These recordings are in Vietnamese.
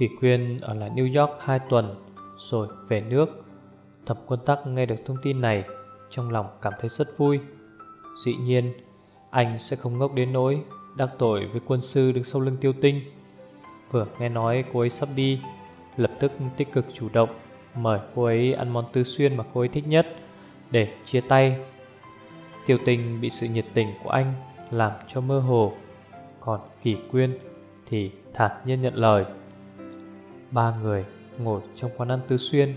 Kỳ Quyên ở lại New York 2 tuần rồi về nước. Thẩm quân tắc nghe được thông tin này, trong lòng cảm thấy rất vui. Dĩ nhiên, anh sẽ không ngốc đến nỗi đắc tội với quân sư đứng sau lưng tiêu tinh. Vừa nghe nói cô ấy sắp đi, lập tức tích cực chủ động mời cô ấy ăn món tư xuyên mà cô ấy thích nhất để chia tay. Tiêu tinh bị sự nhiệt tình của anh làm cho mơ hồ, còn Kỳ Quyên thì thản nhiên nhận lời. Ba người ngồi trong quán ăn tứ xuyên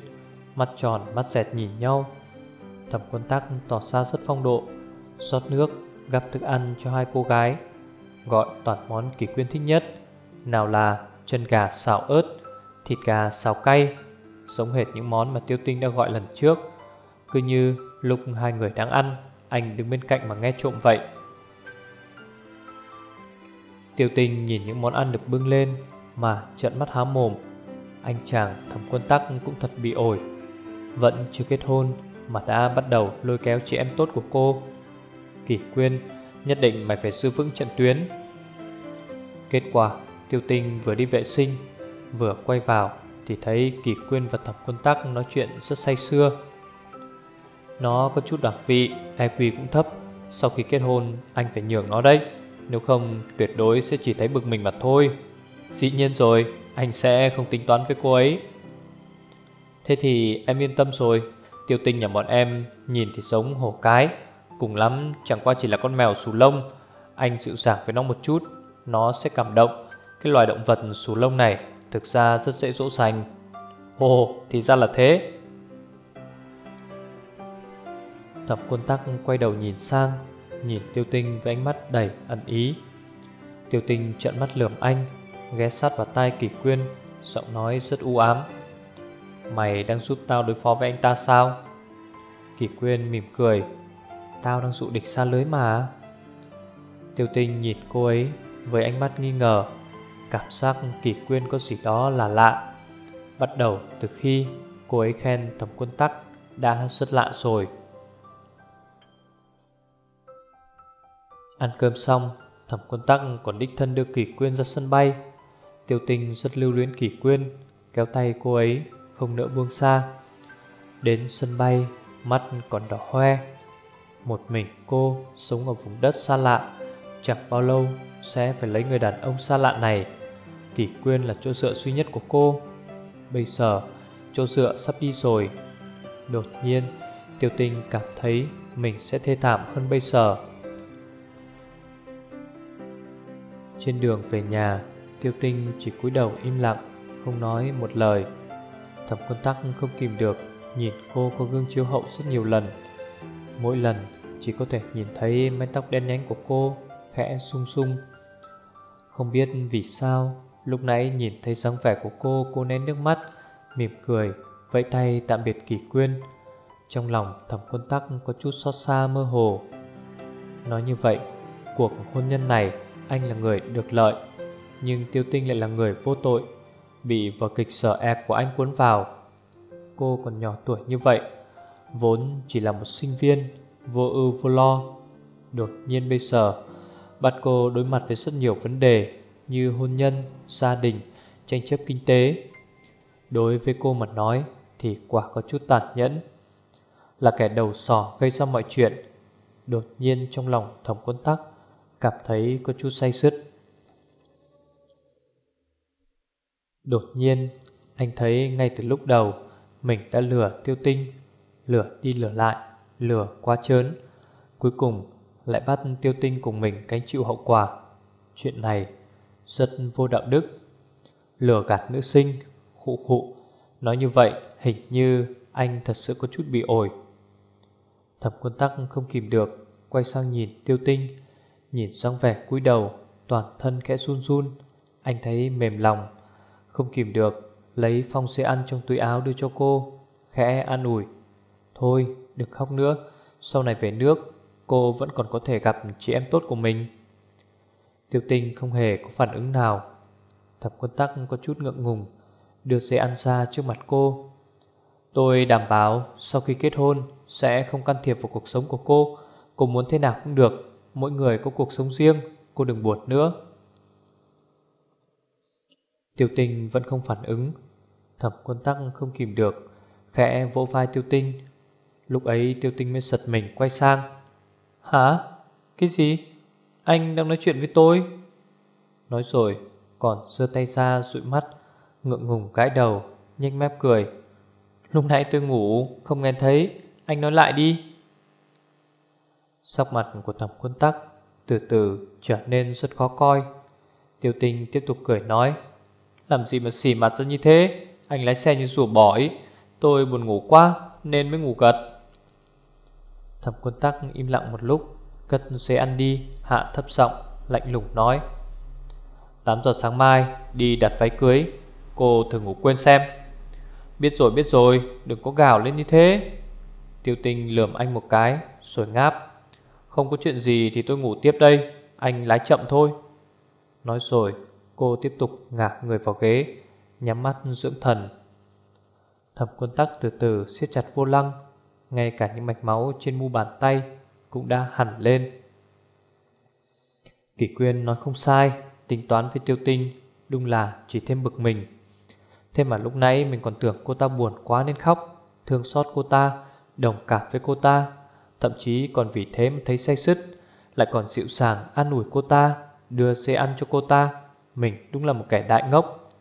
Mắt tròn, mắt dẹt nhìn nhau. Thẩm quân tắc tỏ ra rất phong độ, rót nước, gắp thức ăn cho hai cô gái, Gọi toàn món kỳ quyên thích nhất, Nào là chân gà xào ớt, Thịt gà xào cay, Giống hệt những món mà tiêu tinh đã gọi lần trước. Cứ như lúc hai người đang ăn, Anh đứng bên cạnh mà nghe trộm vậy. Tiêu tinh nhìn những món ăn được bưng lên Mà trợn mắt há mồm anh chàng thẩm quân tắc cũng thật bị ổi. Vẫn chưa kết hôn Mà đã bắt đầu lôi kéo chị em tốt của cô. Kỷ quyên Nhất định mày phải giữ vững trận tuyến. Kết quả, Tiêu tinh vừa đi vệ sinh, Vừa quay vào Thì thấy Kỷ quyên và thẩm quân tắc nói chuyện rất say xưa Nó có chút đặc vị IQ cũng thấp. Sau khi kết hôn, anh phải nhường nó đấy. Nếu không, tuyệt đối sẽ chỉ thấy bực mình mà thôi. Dĩ nhiên rồi anh sẽ không tính toán với cô ấy. Thế thì em yên tâm rồi. Tiêu tinh nhà bọn em nhìn thì giống hổ cái. Cùng lắm, chẳng qua chỉ là con mèo xù lông. Anh dịu dàng với nó một chút, Nó sẽ cảm động. Cái loài động vật xù lông này Thực ra rất dễ dỗ dành. Ồ, thì ra là thế. Thẩm quân tắc quay đầu nhìn sang, Nhìn tiêu tinh với ánh mắt đầy ẩn ý. Tiêu tinh trợn mắt lườm anh ghé sát vào tai Kỳ Quyên, giọng nói rất u ám. Mày đang giúp tao đối phó với anh ta sao? Kỳ Quyên mỉm cười. Tao đang dụ địch xa lưới mà. Tiêu tinh nhìn cô ấy với ánh mắt nghi ngờ. Cảm giác Kỳ Quyên có gì đó là lạ. Bắt đầu từ khi cô ấy khen thẩm quân tắc đã rất lạ rồi. Ăn cơm xong, thẩm quân tắc còn đích thân đưa Kỳ Quyên ra sân bay. Tiêu Tinh rất lưu luyến kỷ quyên, Kéo tay cô ấy, không nỡ buông xa. Đến sân bay, Mắt còn đỏ hoe. Một mình cô sống ở vùng đất xa lạ, Chẳng bao lâu Sẽ phải lấy người đàn ông xa lạ này. Kỷ quyên là chỗ dựa duy nhất của cô. Bây giờ, Chỗ dựa sắp đi rồi. Đột nhiên, Tiêu Tinh cảm thấy Mình sẽ thê thảm hơn bây giờ. Trên đường về nhà Tiêu tinh chỉ cúi đầu im lặng, Không nói một lời. Thẩm quân tắc không kìm được, Nhìn cô có gương chiếu hậu rất nhiều lần. Mỗi lần chỉ có thể nhìn thấy mái tóc đen nhánh của cô Khẽ sung sung. Không biết vì sao, Lúc nãy nhìn thấy dáng vẻ của cô Cô nén nước mắt, Mỉm cười, Vẫy tay tạm biệt kỷ quyên. Trong lòng thẩm quân tắc có chút xót xa mơ hồ. Nói như vậy, Cuộc hôn nhân này Anh là người được lợi nhưng Tiêu Tinh lại là người vô tội Bị vở kịch sở e của anh cuốn vào. Cô còn nhỏ tuổi như vậy Vốn chỉ là một sinh viên Vô ưu vô lo. Đột nhiên bây giờ Bắt cô đối mặt với rất nhiều vấn đề Như hôn nhân, gia đình, tranh chấp kinh tế. Đối với cô mà nói Thì quả có chút tàn nhẫn Là kẻ đầu sỏ gây ra mọi chuyện. Đột nhiên trong lòng thẩm quân tắc Cảm thấy có chút say sứt. Đột nhiên, anh thấy ngay từ lúc đầu, Mình đã lừa tiêu tinh, Lừa đi lừa lại, Lừa quá chớn. Cuối cùng, lại bắt tiêu tinh cùng mình cánh chịu hậu quả. Chuyện này rất vô đạo đức. Lừa gạt nữ sinh Khụ khụ Nói như vậy, hình như anh thật sự có chút bị ổi. Thập quân tắc không kìm được, Quay sang nhìn tiêu tinh, Nhìn sang vẻ cúi đầu, Toàn thân khẽ run run. Anh thấy mềm lòng không kìm được, Lấy phong xe ăn trong túi áo đưa cho cô, Khẽ an ủi. Thôi, đừng khóc nữa, Sau này về nước, Cô vẫn còn có thể gặp chị em tốt của mình. Tiêu tinh không hề có phản ứng nào. Thập quân tắc có chút ngượng ngùng, Đưa xe ăn ra trước mặt cô. Tôi đảm bảo sau khi kết hôn Sẽ không can thiệp vào cuộc sống của cô Cô muốn thế nào cũng được, Mỗi người có cuộc sống riêng, Cô đừng buồn nữa. Tiêu tinh vẫn không phản ứng. Thẩm quân tắc không kìm được, Khẽ vỗ vai tiêu tinh. Lúc ấy tiêu tinh mới giật mình quay sang. Hả? Cái gì? Anh đang nói chuyện với tôi? Nói rồi, còn giơ tay ra dụi mắt, Ngượng ngùng gãi đầu Nhanh mép cười. Lúc nãy tôi ngủ, không nghe thấy. Anh nói lại đi. Sắc mặt của thẩm quân tắc Từ từ trở nên rất khó coi. Tiêu tinh tiếp tục cười nói. Làm gì mà xỉ mặt ra như thế? Anh lái xe như rùa bỏ ấy Tôi buồn ngủ quá, nên mới ngủ gật. Thẩm quân tắc im lặng một lúc, Cất xe ăn đi, Hạ thấp giọng, lạnh lùng nói. 8 giờ sáng mai, đi đặt váy cưới. Cô thử ngủ quên xem. Biết rồi biết rồi, Đừng có gào lên như thế. Tiêu tinh lườm anh một cái, Rồi ngáp. Không có chuyện gì thì tôi ngủ tiếp đây, Anh lái chậm thôi. Nói rồi cô tiếp tục ngả người vào ghế, Nhắm mắt dưỡng thần. Thẩm quân tắc từ từ siết chặt vô lăng, Ngay cả những mạch máu trên mu bàn tay Cũng đã hẳn lên. Kỷ quyên nói không sai, Tính toán với tiêu tinh Đúng là chỉ thêm bực mình. Thế mà lúc nãy mình còn tưởng cô ta buồn quá nên khóc, Thương xót cô ta, Đồng cảm với cô ta, Thậm chí còn vì thế mà thấy say sứt, Lại còn dịu sàng an ủi cô ta, Đưa xe ăn cho cô ta. Mình đúng là một kẻ đại ngốc.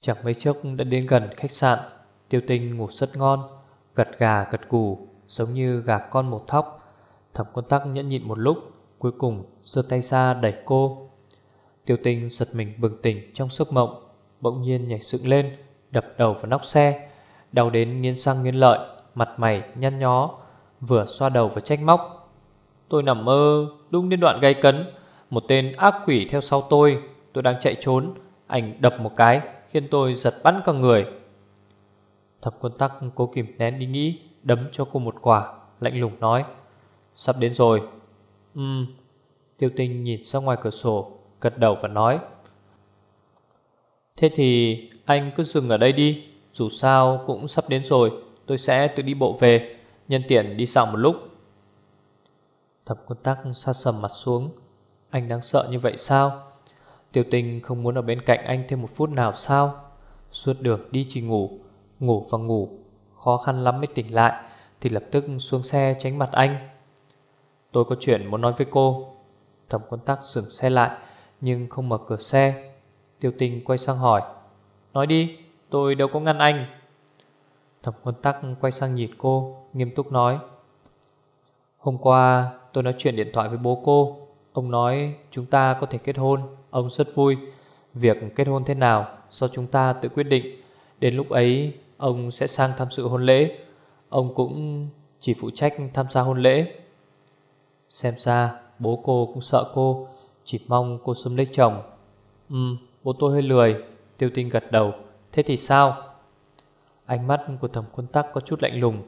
Chẳng mấy chốc đã đến gần khách sạn, Tiêu tinh ngủ rất ngon, Gật gà, gật cù Giống như gà con một thóc. Thẩm quân tắc nhẫn nhịn một lúc, Cuối cùng giơ tay ra đẩy cô. Tiêu tinh giật mình bừng tỉnh trong giấc mộng, Bỗng nhiên nhảy dựng lên, Đập đầu vào nóc xe, Đau đến nghiến răng nghiến lợi, Mặt mày nhăn nhó, Vừa xoa đầu và trách móc. Tôi nằm mơ đúng đến đoạn gây cấn, Một tên ác quỷ theo sau tôi Tôi đang chạy trốn Anh đập một cái, Khiến tôi giật bắn cả người. Thập quân tắc cố kìm nén đi nghĩ, Đấm cho cô một quả, Lạnh lùng nói, Sắp đến rồi. Ừm. Tiêu tinh nhìn ra ngoài cửa sổ, Gật đầu và nói, Thế thì anh cứ dừng ở đây đi, Dù sao cũng sắp đến rồi, Tôi sẽ tự đi bộ về, Nhân tiện đi dạo một lúc. Thập quân tắc xa sầm mặt xuống. Anh đang sợ như vậy sao? Tiểu tình không muốn ở bên cạnh anh thêm một phút nào sao? Suốt đường đi chỉ ngủ Ngủ và ngủ, Khó khăn lắm mới tỉnh lại, Thì lập tức xuống xe tránh mặt anh. Tôi có chuyện muốn nói với cô. Thẩm quân tắc dừng xe lại, Nhưng không mở cửa xe. Tiêu tình quay sang hỏi, Nói đi, tôi đâu có ngăn anh. Thẩm quân tắc quay sang nhìn cô, Nghiêm túc nói Hôm qua, tôi nói chuyện điện thoại với bố cô. Ông nói chúng ta có thể kết hôn. Ông rất vui. Việc kết hôn thế nào do chúng ta tự quyết định. Đến lúc ấy, ông sẽ sang tham dự hôn lễ. Ông cũng chỉ phụ trách tham gia hôn lễ. Xem ra bố cô cũng sợ cô, Chỉ mong cô sớm lấy chồng. Ừ bố tôi hơi lười. Tiêu tinh gật đầu. Thế thì sao? Ánh mắt của thẩm quân tắc có chút lạnh lùng.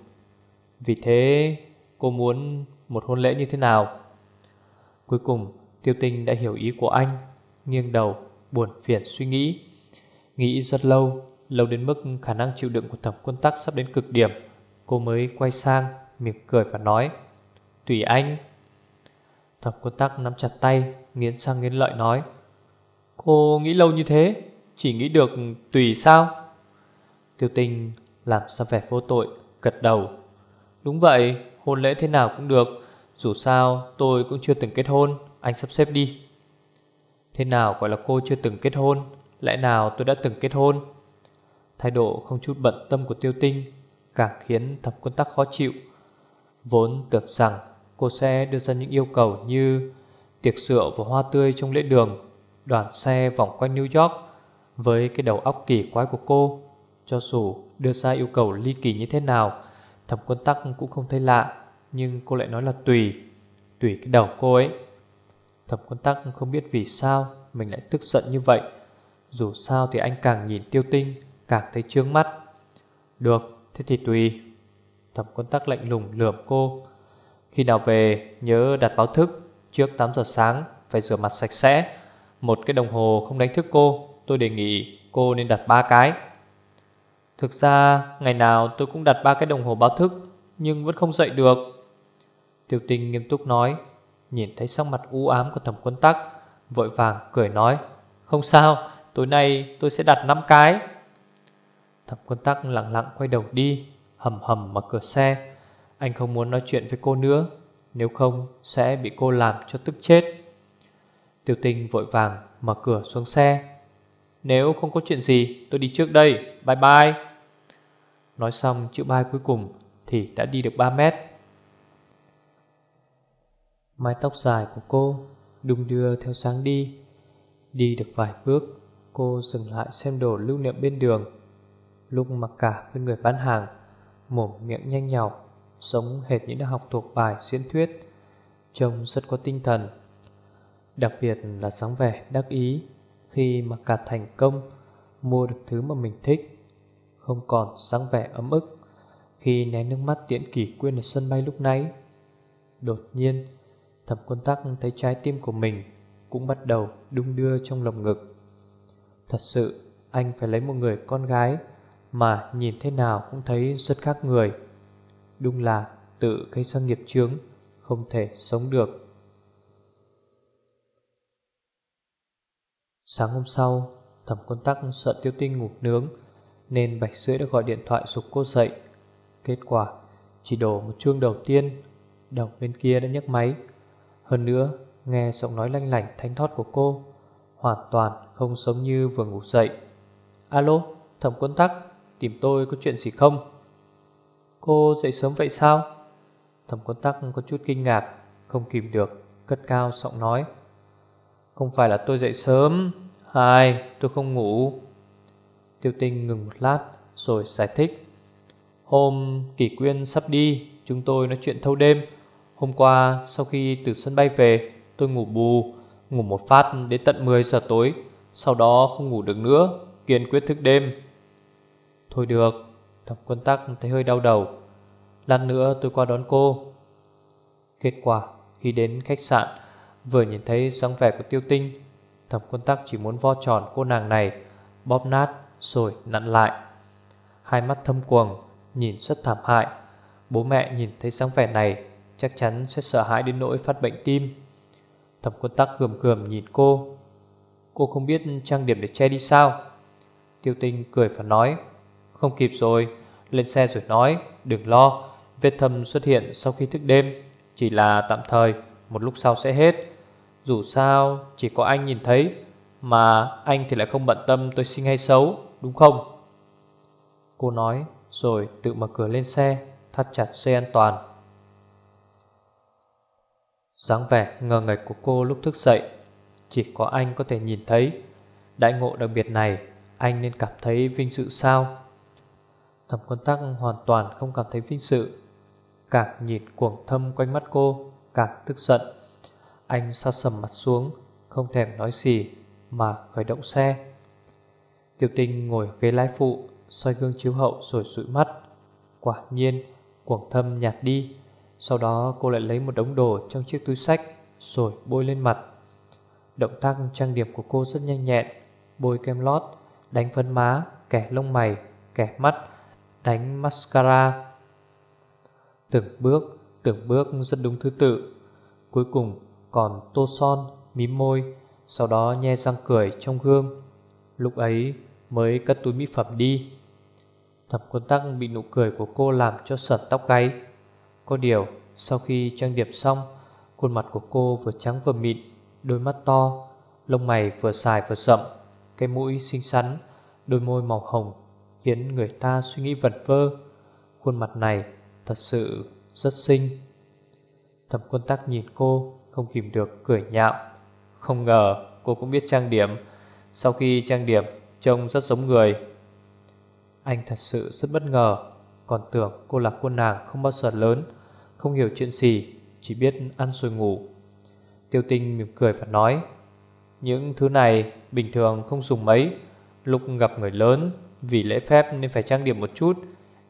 Vì thế cô muốn một hôn lễ như thế nào? Cuối cùng, tiêu tinh đã hiểu ý của anh, Nghiêng đầu, buồn phiền suy nghĩ. Nghĩ rất lâu Lâu đến mức khả năng chịu đựng của thẩm quân tắc sắp đến cực điểm, Cô mới quay sang, mỉm cười và nói, Tùy anh. Thẩm quân tắc nắm chặt tay, Nghiến sang nghiến lợi nói, Cô nghĩ lâu như thế, Chỉ nghĩ được tùy sao? Tiêu tinh làm sao vẻ vô tội, Gật đầu, Đúng vậy hôn lễ thế nào cũng được. Dù sao tôi cũng chưa từng kết hôn. Anh sắp xếp đi. Thế nào gọi là cô chưa từng kết hôn? Lẽ nào tôi đã từng kết hôn? Thái độ không chút bận tâm của tiêu tinh Càng khiến thẩm quân tắc khó chịu. Vốn tưởng rằng cô sẽ đưa ra những yêu cầu như tiệc rượu và hoa tươi trong lễ đường, đoàn xe vòng quanh New York. Với cái đầu óc kỳ quái của cô, cho dù đưa ra yêu cầu ly kỳ như thế nào Thẩm quân tắc cũng không thấy lạ Nhưng cô lại nói là tùy Tùy cái đầu cô ấy. Thẩm quân tắc không biết vì sao Mình lại tức giận như vậy. Dù sao thì anh càng nhìn tiêu tinh Càng thấy trướng mắt. Được, thế thì tùy. Thẩm quân tắc lạnh lùng lườm cô. Khi nào về nhớ đặt báo thức. Trước 8 giờ sáng Phải rửa mặt sạch sẽ. Một cái đồng hồ không đánh thức cô. Tôi đề nghị cô nên đặt ba cái. Thực ra, ngày nào tôi cũng đặt ba cái đồng hồ báo thức, Nhưng vẫn không dậy được. Tiểu tinh nghiêm túc nói, Nhìn thấy sắc mặt u ám của thẩm quân tắc, Vội vàng cười nói, Không sao, tối nay tôi sẽ đặt 5 cái. Thẩm quân tắc lặng lặng quay đầu đi, Hầm hầm mở cửa xe. Anh không muốn nói chuyện với cô nữa, Nếu không sẽ bị cô làm cho tức chết. Tiểu tinh vội vàng mở cửa xuống xe. Nếu không có chuyện gì, tôi đi trước đây. Bye bye. Nói xong, chữ bai cuối cùng Thì đã đi được 3 mét. Mái tóc dài của cô Đung đưa theo sáng đi. Đi được vài bước, Cô dừng lại xem đồ lưu niệm bên đường. Lúc mặc cả với người bán hàng, Mồm miệng nhanh nhào Sống hệt những đã học thuộc bài diễn thuyết, Trông rất có tinh thần. Đặc biệt là sáng vẻ đắc ý khi mà cả thành công Mua được thứ mà mình thích. Không còn sáng vẻ ấm ức. Khi nén nước mắt tiện kỷ quên ở sân bay lúc nãy Đột nhiên Thẩm quân tắc thấy trái tim của mình Cũng bắt đầu đung đưa trong lồng ngực. Thật sự Anh phải lấy một người con gái Mà nhìn thế nào cũng thấy rất khác người. Đúng là tự gây ra nghiệp chướng Không thể sống được. Sáng hôm sau, thẩm quân tắc sợ tiêu tinh ngủ nướng nên bạch Sưỡi đã gọi điện thoại sục cô dậy. Kết quả chỉ đổ một chuông đầu tiên Đầu bên kia đã nhấc máy. Hơn nữa nghe giọng nói lanh lảnh thanh thoát của cô Hoàn toàn không giống như vừa ngủ dậy. Alo, thẩm quân tắc Tìm tôi có chuyện gì không? Cô dậy sớm vậy sao? Thẩm quân tắc có chút kinh ngạc Không kìm được Cất cao giọng nói. Không phải là tôi dậy sớm. Hai, tôi không ngủ. Tiêu tinh ngừng một lát Rồi giải thích. Hôm kỷ quyên sắp đi, Chúng tôi nói chuyện thâu đêm. Hôm qua, sau khi từ sân bay về, Tôi ngủ bù, Ngủ một phát đến tận 10 giờ tối. Sau đó không ngủ được nữa, Kiên quyết thức đêm. Thôi được Thẩm quân tắc thấy hơi đau đầu. Lát nữa tôi qua đón cô. Kết quả, khi đến khách sạn, Vừa nhìn thấy dáng vẻ của tiêu tinh Thẩm quân tắc chỉ muốn vo tròn cô nàng này, Bóp nát rồi nặn lại. Hai mắt thâm quầng, Nhìn rất thảm hại. Bố mẹ nhìn thấy dáng vẻ này, Chắc chắn sẽ sợ hãi đến nỗi phát bệnh tim. Thẩm quân tắc gườm gườm nhìn cô. Cô không biết trang điểm để che đi sao? Tiêu tinh cười và nói, Không kịp rồi, Lên xe rồi nói, Đừng lo. Vết thâm xuất hiện sau khi thức đêm, Chỉ là tạm thời, Một lúc sau sẽ hết. Dù sao, chỉ có anh nhìn thấy, Mà anh thì lại không bận tâm tôi xinh hay xấu. Đúng không? Cô nói, rồi tự mở cửa lên xe, Thắt chặt dây an toàn. Dáng vẻ ngờ nghệch của cô lúc thức dậy, Chỉ có anh có thể nhìn thấy. Đại ngộ đặc biệt này, Anh nên cảm thấy vinh dự sao? Thẩm quân tắc hoàn toàn không cảm thấy vinh dự. Càng nhìn cuồng thâm quanh mắt cô, Càng tức giận. Anh sa sầm mặt xuống, Không thèm nói gì, Mà khởi động xe. Tiểu tinh ngồi ghế lái phụ xoay gương chiếu hậu rồi sụi mắt. Quả nhiên quảng thâm nhạt đi. Sau đó cô lại lấy một đống đồ trong chiếc túi sách Rồi bôi lên mặt. Động tác trang điểm của cô rất nhanh nhẹn Bôi kem lót Đánh phấn má Kẻ lông mày Kẻ mắt Đánh mascara. Từng bước Từng bước rất đúng thứ tự. Cuối cùng còn tô son, mím môi, sau đó nhe răng cười trong gương. Lúc ấy mới cất túi mỹ phẩm đi. Thẩm quân tắc bị nụ cười của cô làm cho sợt tóc gáy. Có điều, sau khi trang điểm xong, khuôn mặt của cô vừa trắng vừa mịn, đôi mắt to, lông mày vừa dài vừa rậm, cái mũi xinh xắn, đôi môi màu hồng, khiến người ta suy nghĩ vật vơ. Khuôn mặt này thật sự rất xinh. Thẩm quân tắc nhìn cô, không kìm được cười nhạo Không ngờ cô cũng biết trang điểm sau khi trang điểm, Trông rất giống người. Anh thật sự rất bất ngờ. Còn tưởng cô là cô nàng không bao giờ lớn, Không hiểu chuyện gì, Chỉ biết ăn rồi ngủ. Tiêu tinh mỉm cười và nói, Những thứ này bình thường không dùng mấy. Lúc gặp người lớn, Vì lễ phép nên phải trang điểm một chút.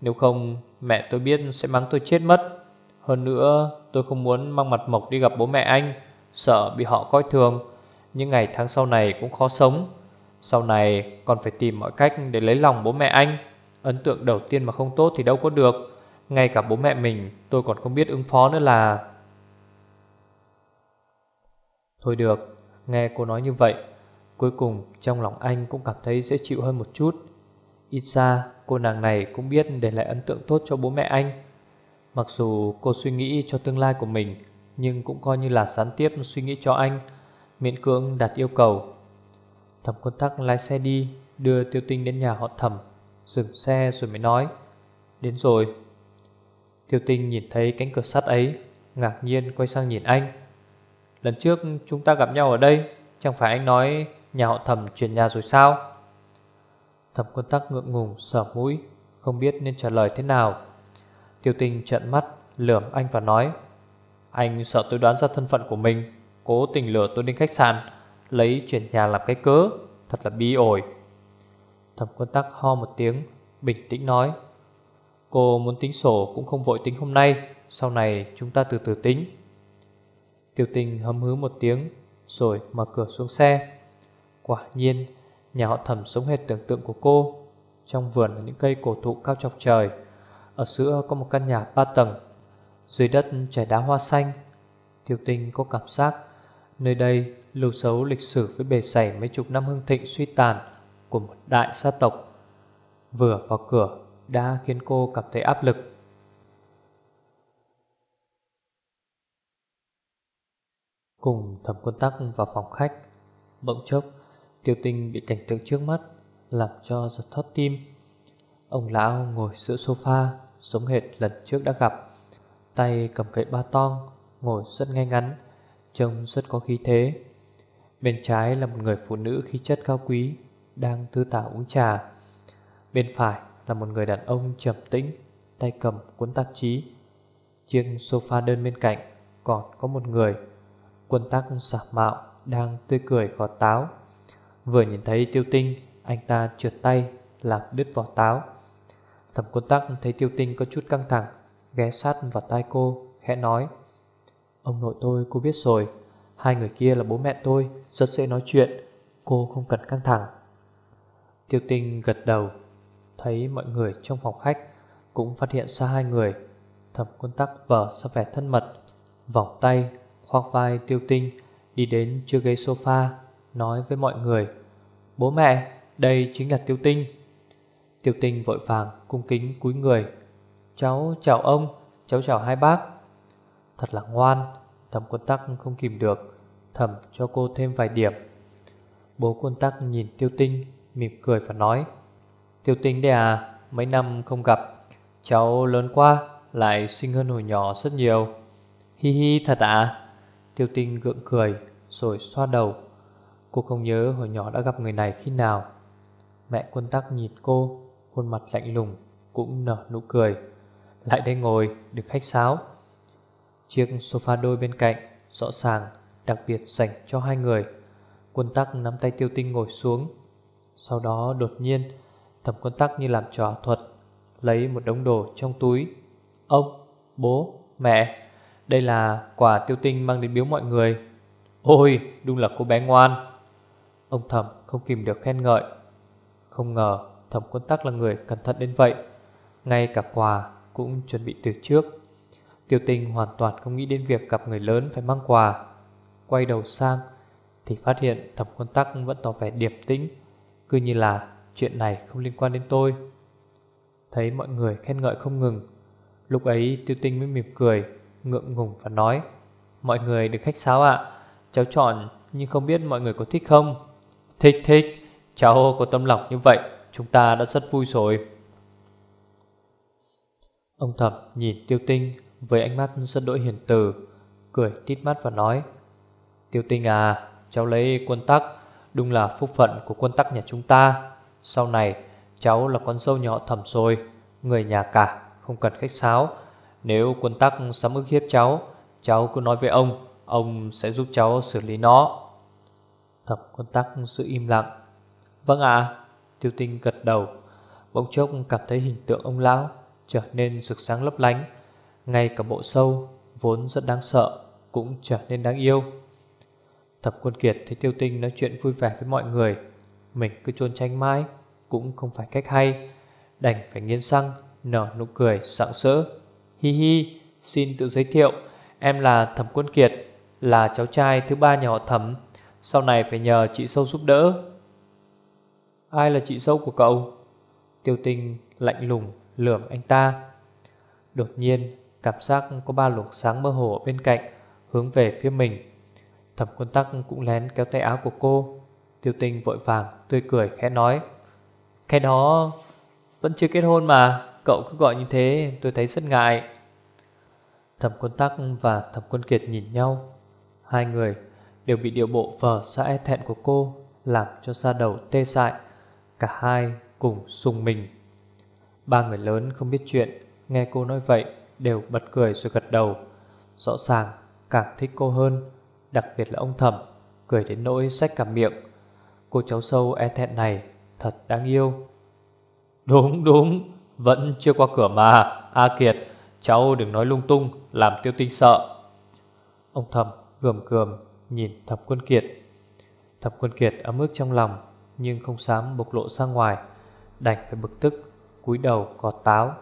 Nếu không, mẹ tôi biết sẽ mắng tôi chết mất. Hơn nữa, tôi không muốn mang mặt mộc đi gặp bố mẹ anh. Sợ bị họ coi thường. Những ngày tháng sau này cũng khó sống. Sau này còn phải tìm mọi cách để lấy lòng bố mẹ anh. Ấn tượng đầu tiên mà không tốt thì đâu có được. Ngay cả bố mẹ mình tôi còn không biết ứng phó nữa là. Thôi được, nghe cô nói như vậy Cuối cùng trong lòng anh cũng cảm thấy dễ chịu hơn một chút. Ít ra cô nàng này cũng biết để lại ấn tượng tốt cho bố mẹ anh. Mặc dù cô suy nghĩ cho tương lai của mình Nhưng cũng coi như là gián tiếp suy nghĩ cho anh. Miễn cưỡng đặt yêu cầu. Thẩm quân tắc lái xe đi, Đưa tiêu tinh đến nhà họ thẩm, Dừng xe rồi mới nói, Đến rồi. Tiêu tinh nhìn thấy cánh cửa sắt ấy, Ngạc nhiên quay sang nhìn anh. Lần trước chúng ta gặp nhau ở đây, Chẳng phải anh nói nhà họ thẩm chuyển nhà rồi sao? Thẩm quân tắc ngượng ngùng, sờ mũi, Không biết nên trả lời thế nào. Tiêu tinh trận mắt, Lườm anh và nói, Anh sợ tôi đoán ra thân phận của mình. Cố tình lừa tôi đến khách sạn, Lấy chuyển nhà làm cái cớ, Thật là bi ổi. Thẩm quân tắc ho một tiếng, Bình tĩnh nói, Cô muốn tính sổ cũng không vội tính hôm nay, Sau này chúng ta từ từ tính. Tiêu tình hâm hứ một tiếng, Rồi mở cửa xuống xe. Quả nhiên, Nhà họ thẩm sống hết tưởng tượng của cô. Trong vườn là những cây cổ thụ cao chọc trời, Ở giữa có một căn nhà ba tầng, Dưới đất trải đá hoa xanh. Tiêu tinh có cảm giác Nơi đây lưu xấu lịch sử với bề dày mấy chục năm hưng thịnh suy tàn của một đại gia tộc. Vừa vào cửa đã khiến cô cảm thấy áp lực. Cùng thẩm quân tắc vào phòng khách, bỗng chốc tiêu tinh bị cảnh tượng trước mắt làm cho giật thót tim. Ông lão ngồi giữa sofa giống hệt lần trước đã gặp, tay cầm cây ba tong, ngồi rất ngay ngắn, trông rất có khí thế. Bên trái là một người phụ nữ khí chất cao quý đang thư tả uống trà. Bên phải là một người đàn ông trầm tĩnh, tay cầm cuốn tạp chí. Chiếc sofa đơn bên cạnh còn có một người, quân tắc giả mạo đang tươi cười gọt táo. Vừa nhìn thấy tiêu tinh, anh ta trượt tay làm đứt vỏ táo. Thẩm quân tắc thấy tiêu tinh có chút căng thẳng, ghé sát vào tai cô, khẽ nói. Ông nội tôi cô biết rồi, hai người kia là bố mẹ tôi, rất dễ nói chuyện, cô không cần căng thẳng. Tiêu tinh gật đầu Thấy mọi người trong phòng khách Cũng phát hiện ra hai người. Thẩm quân tắc vờ sắp vẻ thân mật Vòng tay khoác vai tiêu tinh Đi đến trước ghế sofa Nói với mọi người Bố mẹ đây chính là tiêu tinh. Tiêu tinh vội vàng cung kính cúi người Cháu chào ông Cháu chào hai bác. Thật là ngoan Thẩm quân tắc không kìm được Thẩm cho cô thêm vài điểm. Bố quân tắc nhìn tiêu tinh mỉm cười và nói Tiêu tinh đây à, mấy năm không gặp Cháu lớn quá, lại xinh hơn hồi nhỏ rất nhiều. Hi hi thật à Tiêu tinh gượng cười rồi xoa đầu. Cô không nhớ hồi nhỏ đã gặp người này khi nào. Mẹ quân tắc nhìn cô Khuôn mặt lạnh lùng Cũng nở nụ cười. Lại đây ngồi, được khách sáo. Chiếc sofa đôi bên cạnh Rõ ràng đặc biệt dành cho hai người. Quân tắc nắm tay tiêu tinh ngồi xuống. Sau đó đột nhiên Thẩm quân tắc như làm trò thuật Lấy một đống đồ trong túi. Ông, bố, mẹ Đây là quà tiêu tinh mang đến biếu mọi người. Ôi, đúng là cô bé ngoan. Ông thẩm không kìm được khen ngợi. Không ngờ thẩm quân tắc là người cẩn thận đến vậy. Ngay cả quà cũng chuẩn bị từ trước. Tiêu tinh hoàn toàn không nghĩ đến việc gặp người lớn phải mang quà. Quay đầu sang Thì phát hiện thẩm quân tắc vẫn tỏ vẻ điềm tĩnh, cứ như là chuyện này không liên quan đến tôi. Thấy mọi người khen ngợi không ngừng, Lúc ấy tiêu tinh mới mỉm cười, Ngượng ngùng và nói, Mọi người được khách sáo ạ. Cháu chọn nhưng không biết mọi người có thích không? Thích thích. Cháu có tâm lòng như vậy. Chúng ta đã rất vui rồi. Ông thẩm nhìn tiêu tinh với ánh mắt rất đỗi hiền từ, Cười tít mắt và nói Tiêu tinh à Cháu lấy quân tắc, Đúng là phúc phận của quân tắc nhà chúng ta. Sau này, Cháu là con dâu nhỏ thầm rồi Người nhà cả, Không cần khách sáo. Nếu quân tắc sắm ức hiếp cháu Cháu cứ nói với ông Ông sẽ giúp cháu xử lý nó. Thập quân tắc giữ im lặng. Vâng ạ. Tiêu tinh gật đầu. Bỗng chốc cảm thấy hình tượng ông lão Trở nên rực sáng lấp lánh. Ngay cả bộ sâu Vốn rất đáng sợ Cũng trở nên đáng yêu. Thập quân kiệt thấy tiêu tinh nói chuyện vui vẻ với mọi người, Mình cứ trôn tranh mãi Cũng không phải cách hay, Đành phải nghiến răng, Nở nụ cười sảng sỡ. Hi hi, xin tự giới thiệu, Em là Thẩm Quân Kiệt, Là cháu trai thứ ba nhà họ Thẩm. Sau này phải nhờ chị sâu giúp đỡ. Ai là chị sâu của cậu? Tiêu tinh lạnh lùng lườm anh ta. Đột nhiên cảm giác có ba luồng sáng mơ hồ bên cạnh, Hướng về phía mình. Thẩm quân tắc cũng lén kéo tay áo của cô. Tiêu tinh vội vàng, tươi cười, khẽ nói, Cái đó vẫn chưa kết hôn mà, Cậu cứ gọi như thế, tôi thấy rất ngại. Thẩm quân tắc và thẩm quân kiệt nhìn nhau. Hai người đều bị điệu bộ vờ xã e thẹn của cô, Làm cho da đầu tê dại, Cả hai cùng sùng mình. Ba người lớn không biết chuyện, Nghe cô nói vậy Đều bật cười rồi gật đầu. Rõ ràng, càng thích cô hơn, Đặc biệt là ông thẩm, Cười đến nỗi sách cả miệng. Cô cháu sâu e thẹn này, Thật đáng yêu. Đúng đúng, Vẫn chưa qua cửa mà. A Kiệt, Cháu đừng nói lung tung, Làm tiêu tinh sợ. Ông thẩm gườm gườm, Nhìn thập quân kiệt. Thập quân kiệt ấm ức trong lòng, Nhưng không dám bộc lộ ra ngoài, Đành phải bực tức, cúi đầu có táo.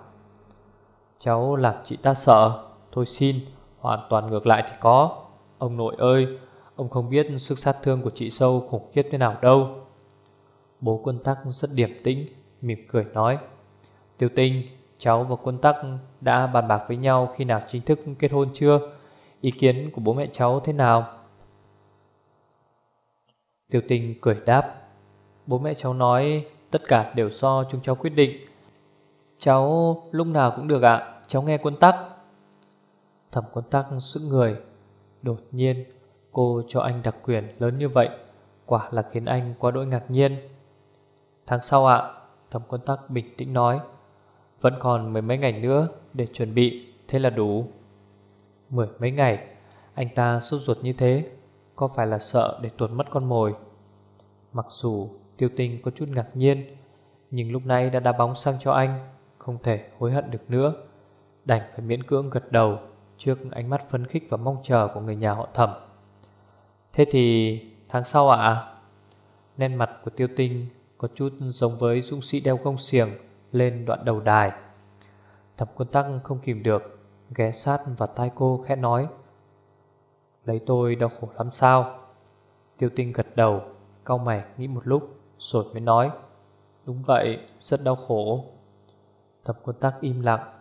Cháu làm chị ta sợ. Thôi xin, Hoàn toàn ngược lại thì có. Ông nội ơi, Ông không biết sức sát thương của chị sâu khủng khiếp thế nào đâu. Bố quân tắc rất điềm tĩnh, Mỉm cười nói. Tiêu tinh Cháu và quân tắc đã bàn bạc với nhau Khi nào chính thức kết hôn chưa? Ý kiến của bố mẹ cháu thế nào? Tiêu tinh cười đáp. Bố mẹ cháu nói, Tất cả đều do chúng cháu quyết định. Cháu lúc nào cũng được ạ. Cháu nghe quân tắc. Thẩm quân tắc sững người, Đột nhiên cô cho anh đặc quyền lớn như vậy, Quả là khiến anh quá đỗi ngạc nhiên. Tháng sau ạ Thẩm quân tắc bình tĩnh nói, Vẫn còn mười mấy ngày nữa để chuẩn bị, Thế là đủ. Mười mấy ngày? Anh ta sốt ruột như thế, Có phải là sợ để tuột mất con mồi? Mặc dù tiêu tinh có chút ngạc nhiên, Nhưng lúc này đã đá bóng sang cho anh, Không thể hối hận được nữa. Đành phải miễn cưỡng gật đầu Trước ánh mắt phấn khích và mong chờ của người nhà họ thẩm. Thế thì, tháng sau ạ? À? Nét mặt của tiêu tinh Có chút giống với dũng sĩ đeo công xiềng Lên đoạn đầu đài. Thẩm quân tắc không kìm được, Ghé sát vào tai cô khẽ nói, Lấy tôi đau khổ lắm sao? Tiêu tinh gật đầu, Cau mày nghĩ một lúc Rồi mới nói, Đúng vậy, rất đau khổ. Thẩm quân tắc im lặng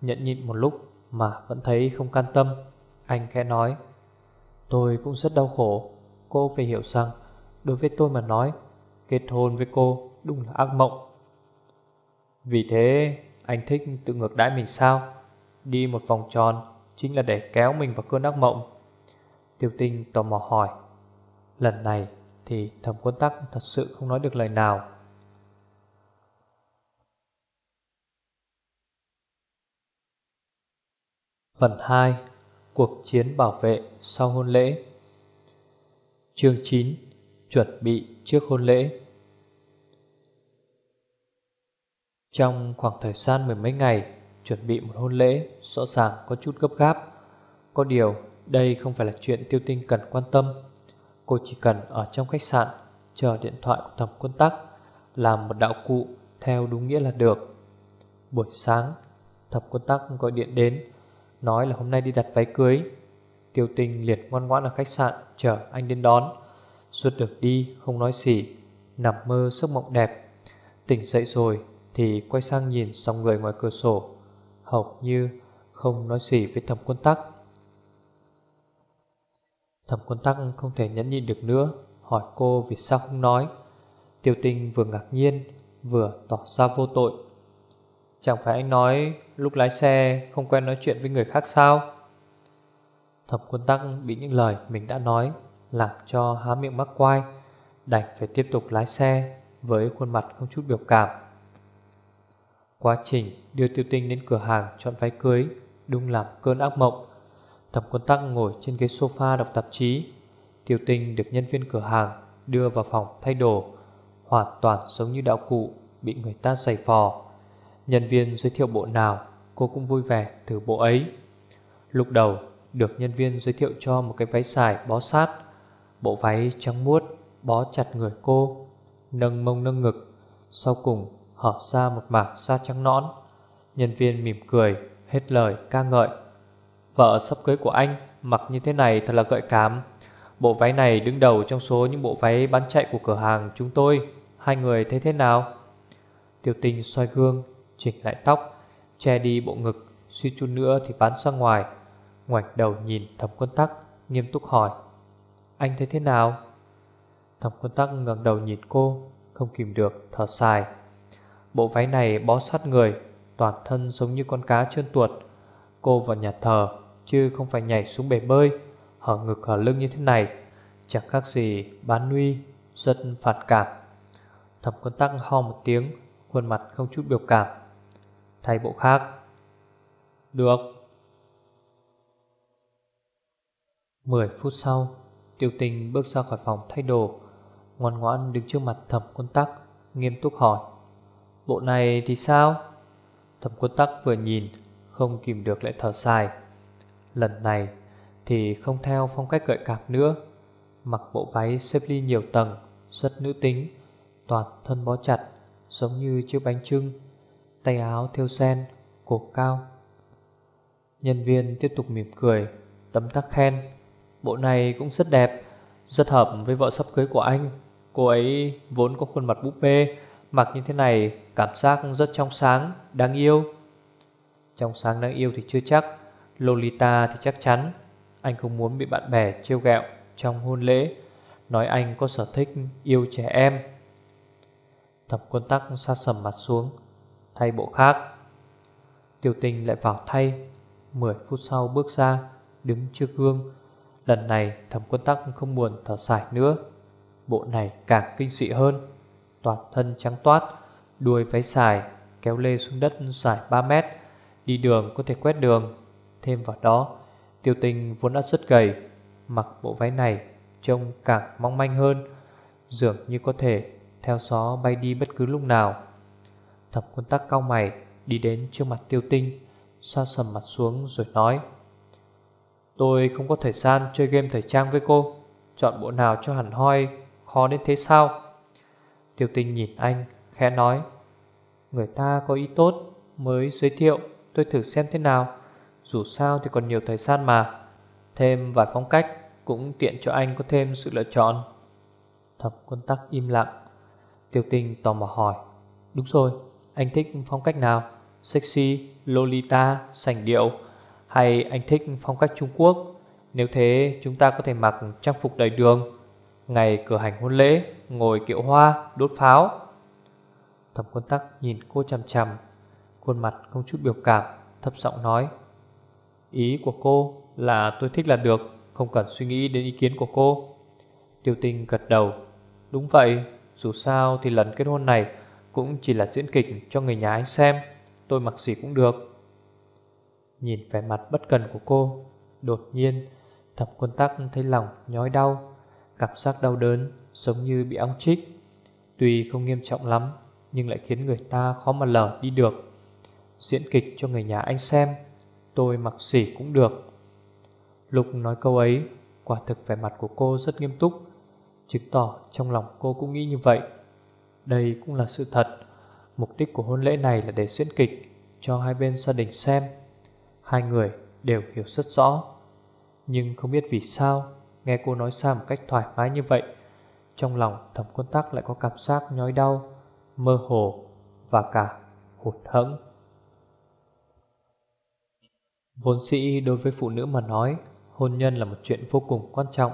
Nhận nhịn một lúc mà vẫn thấy không can tâm. Anh khẽ nói, Tôi cũng rất đau khổ. Cô phải hiểu rằng Đối với tôi mà nói, Kết hôn với cô đúng là ác mộng. Vì thế, anh thích tự ngược đãi mình sao? Đi một vòng tròn Chính là để kéo mình vào cơn ác mộng. Tiêu tinh tò mò hỏi, Lần này thì thẩm quân tắc thật sự không nói được lời nào. Phần 2 Cuộc chiến bảo vệ sau hôn lễ. Chương 9 Chuẩn bị trước hôn lễ. Trong khoảng thời gian mười mấy ngày, Chuẩn bị một hôn lễ Rõ ràng có chút gấp gáp. Có điều, đây không phải là chuyện tiêu tinh cần quan tâm. Cô chỉ cần ở trong khách sạn, Chờ điện thoại của thẩm quân tắc, Làm một đạo cụ Theo đúng nghĩa là được. Buổi sáng, Thẩm quân tắc gọi điện đến. Nói là hôm nay đi đặt váy cưới. Tiêu tình liệt ngoan ngoãn ở khách sạn Chờ anh đến đón. Suốt được đi, không nói gì, Nằm mơ giấc mộng đẹp. Tỉnh dậy rồi thì quay sang nhìn xong người ngoài cửa sổ, Hầu như không nói gì với thẩm quân tắc. Thẩm quân tắc không thể nhẫn nhịn được nữa, Hỏi cô vì sao không nói. Tiêu tinh vừa ngạc nhiên, Vừa tỏ ra vô tội. Chẳng phải anh nói lúc lái xe không quen nói chuyện với người khác sao? Thẩm quân tắc bị những lời mình đã nói Làm cho há miệng mắc quai, Đành phải tiếp tục lái xe Với khuôn mặt không chút biểu cảm. Quá trình đưa tiêu tinh đến cửa hàng chọn váy cưới Đúng làm cơn ác mộng. Thẩm quân tắc ngồi trên ghế sofa đọc tạp chí. Tiêu tinh được nhân viên cửa hàng đưa vào phòng thay đồ, Hoàn toàn giống như đạo cụ Bị người ta giày phò Nhân viên giới thiệu bộ nào Cô cũng vui vẻ thử bộ ấy. Lúc đầu, được nhân viên giới thiệu cho một cái váy xài bó sát, Bộ váy trắng muốt bó chặt người cô, Nâng mông nâng ngực. Sau cùng, hở ra một mảng da trắng nõn. Nhân viên mỉm cười, Hết lời, ca ngợi. Vợ sắp cưới của anh, Mặc như thế này thật là gợi cảm. Bộ váy này đứng đầu trong số những bộ váy bán chạy của cửa hàng chúng tôi. Hai người thấy thế nào? Tiêu tinh xoay gương, Chỉnh lại tóc. Che đi bộ ngực, Suy chút nữa thì bán ra ngoài. Ngoảnh đầu nhìn thẩm quân tắc, Nghiêm túc hỏi, Anh thấy thế nào? Thẩm quân tắc ngẩng đầu nhìn cô, Không kìm được thở dài. Bộ váy này bó sát người, Toàn thân giống như con cá trơn tuột. Cô vào nhà thờ, Chứ không phải nhảy xuống bể bơi, Hở ngực hở lưng như thế này. Chẳng khác gì bán nuy Rất phạt cảm. Thẩm quân tắc ho một tiếng, Khuôn mặt không chút biểu cảm. Thay bộ khác. Được. Mười phút sau, Tiêu tình bước ra khỏi phòng thay đồ. Ngoan ngoãn đứng trước mặt thẩm quân tắc, Nghiêm túc hỏi, Bộ này thì sao? Thẩm quân tắc vừa nhìn, Không kìm được lại thở dài. Lần này thì không theo phong cách gợi cảm nữa. Mặc bộ váy xếp ly nhiều tầng, Rất nữ tính, Toàn thân bó chặt, Giống như chiếc bánh trưng. Tay áo thêu sen, Cổ cao. Nhân viên tiếp tục mỉm cười, Tấm tắc khen. Bộ này cũng rất đẹp, Rất hợp với vợ sắp cưới của anh. Cô ấy vốn có khuôn mặt búp bê, Mặc như thế này cảm giác rất trong sáng, Đáng yêu. Trong sáng đáng yêu thì chưa chắc, Lolita thì chắc chắn. Anh không muốn bị bạn bè trêu ghẹo Trong hôn lễ, Nói anh có sở thích yêu trẻ em. Thẩm quân tắc xa sầm mặt xuống. Thay bộ khác. Tiểu tình lại vào thay, Mười phút sau bước ra, Đứng trước gương. Lần này, thẩm quân tắc không buồn thở dài nữa. Bộ này càng kinh dị hơn. Toàn thân trắng toát, Đuôi váy xài Kéo lê xuống đất dài 3 mét. Đi đường có thể quét đường. Thêm vào đó Tiêu tình vốn đã rất gầy. Mặc bộ váy này, Trông càng mong manh hơn. Dường như có thể theo gió bay đi bất cứ lúc nào. Thẩm quân tắc cao mày Đi đến trước mặt tiêu tinh Xoa sầm mặt xuống rồi nói Tôi không có thời gian chơi game thời trang với cô. Chọn bộ nào cho hẳn hoi Khó đến thế sao? Tiêu tinh nhìn anh khẽ nói Người ta có ý tốt Mới giới thiệu tôi thử xem thế nào. Dù sao thì còn nhiều thời gian mà. Thêm vài phong cách Cũng tiện cho anh có thêm sự lựa chọn. Thập quân tắc im lặng. Tiêu tinh tò mò hỏi Đúng rồi, anh thích phong cách nào? Sexy, Lolita, sành điệu. Hay anh thích phong cách Trung Quốc? Nếu thế chúng ta có thể mặc trang phục đầy đường. Ngày cử hành hôn lễ Ngồi kiệu hoa, đốt pháo. Thẩm quân tắc nhìn cô chằm chằm. Khuôn mặt không chút biểu cảm Thấp giọng nói. Ý của cô là tôi thích là được Không cần suy nghĩ đến ý kiến của cô. Tiêu tinh gật đầu. Đúng vậy dù sao thì lần kết hôn này cũng chỉ là diễn kịch cho người nhà anh xem Tôi mặc gì cũng được. Nhìn vẻ mặt bất cần của cô Đột nhiên Thập quân tắc thấy lòng nhói đau Cảm giác đau đớn Giống như bị ong chích, Tuy không nghiêm trọng lắm Nhưng lại khiến người ta khó mà lở đi được. Diễn kịch cho người nhà anh xem Tôi mặc gì cũng được. Lục nói câu ấy Quả thực vẻ mặt của cô rất nghiêm túc Chứng tỏ trong lòng cô cũng nghĩ như vậy. Đây cũng là sự thật. Mục đích của hôn lễ này là để diễn kịch, Cho hai bên gia đình xem. Hai người đều hiểu rất rõ. Nhưng không biết vì sao, Nghe cô nói ra một cách thoải mái như vậy, Trong lòng thẩm quân tắc lại có cảm giác nhói đau, Mơ hồ Và cả hụt hẫng. Vốn sĩ đối với phụ nữ mà nói, Hôn nhân là một chuyện vô cùng quan trọng.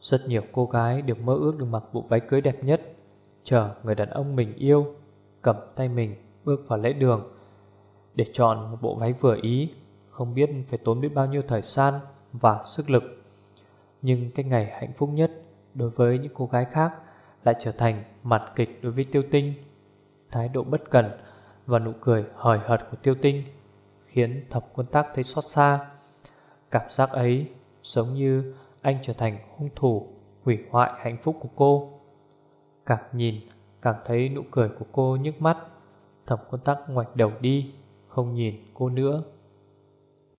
Rất nhiều cô gái đều mơ ước được mặc bộ váy cưới đẹp nhất. Chờ người đàn ông mình yêu Cầm tay mình bước vào lễ đường Để chọn một bộ váy vừa ý, Không biết phải tốn biết bao nhiêu thời gian và sức lực. Nhưng cái ngày hạnh phúc nhất Đối với những cô gái khác Lại trở thành mặt kịch đối với tiêu tinh. Thái độ bất cần và nụ cười hời hợt của tiêu tinh Khiến thập quân tác thấy xót xa. Cảm giác ấy giống như anh trở thành hung thủ hủy hoại hạnh phúc của cô. Càng nhìn, càng thấy nụ cười của cô nhức mắt. Thẩm quân tắc ngoạch đầu đi, Không nhìn cô nữa.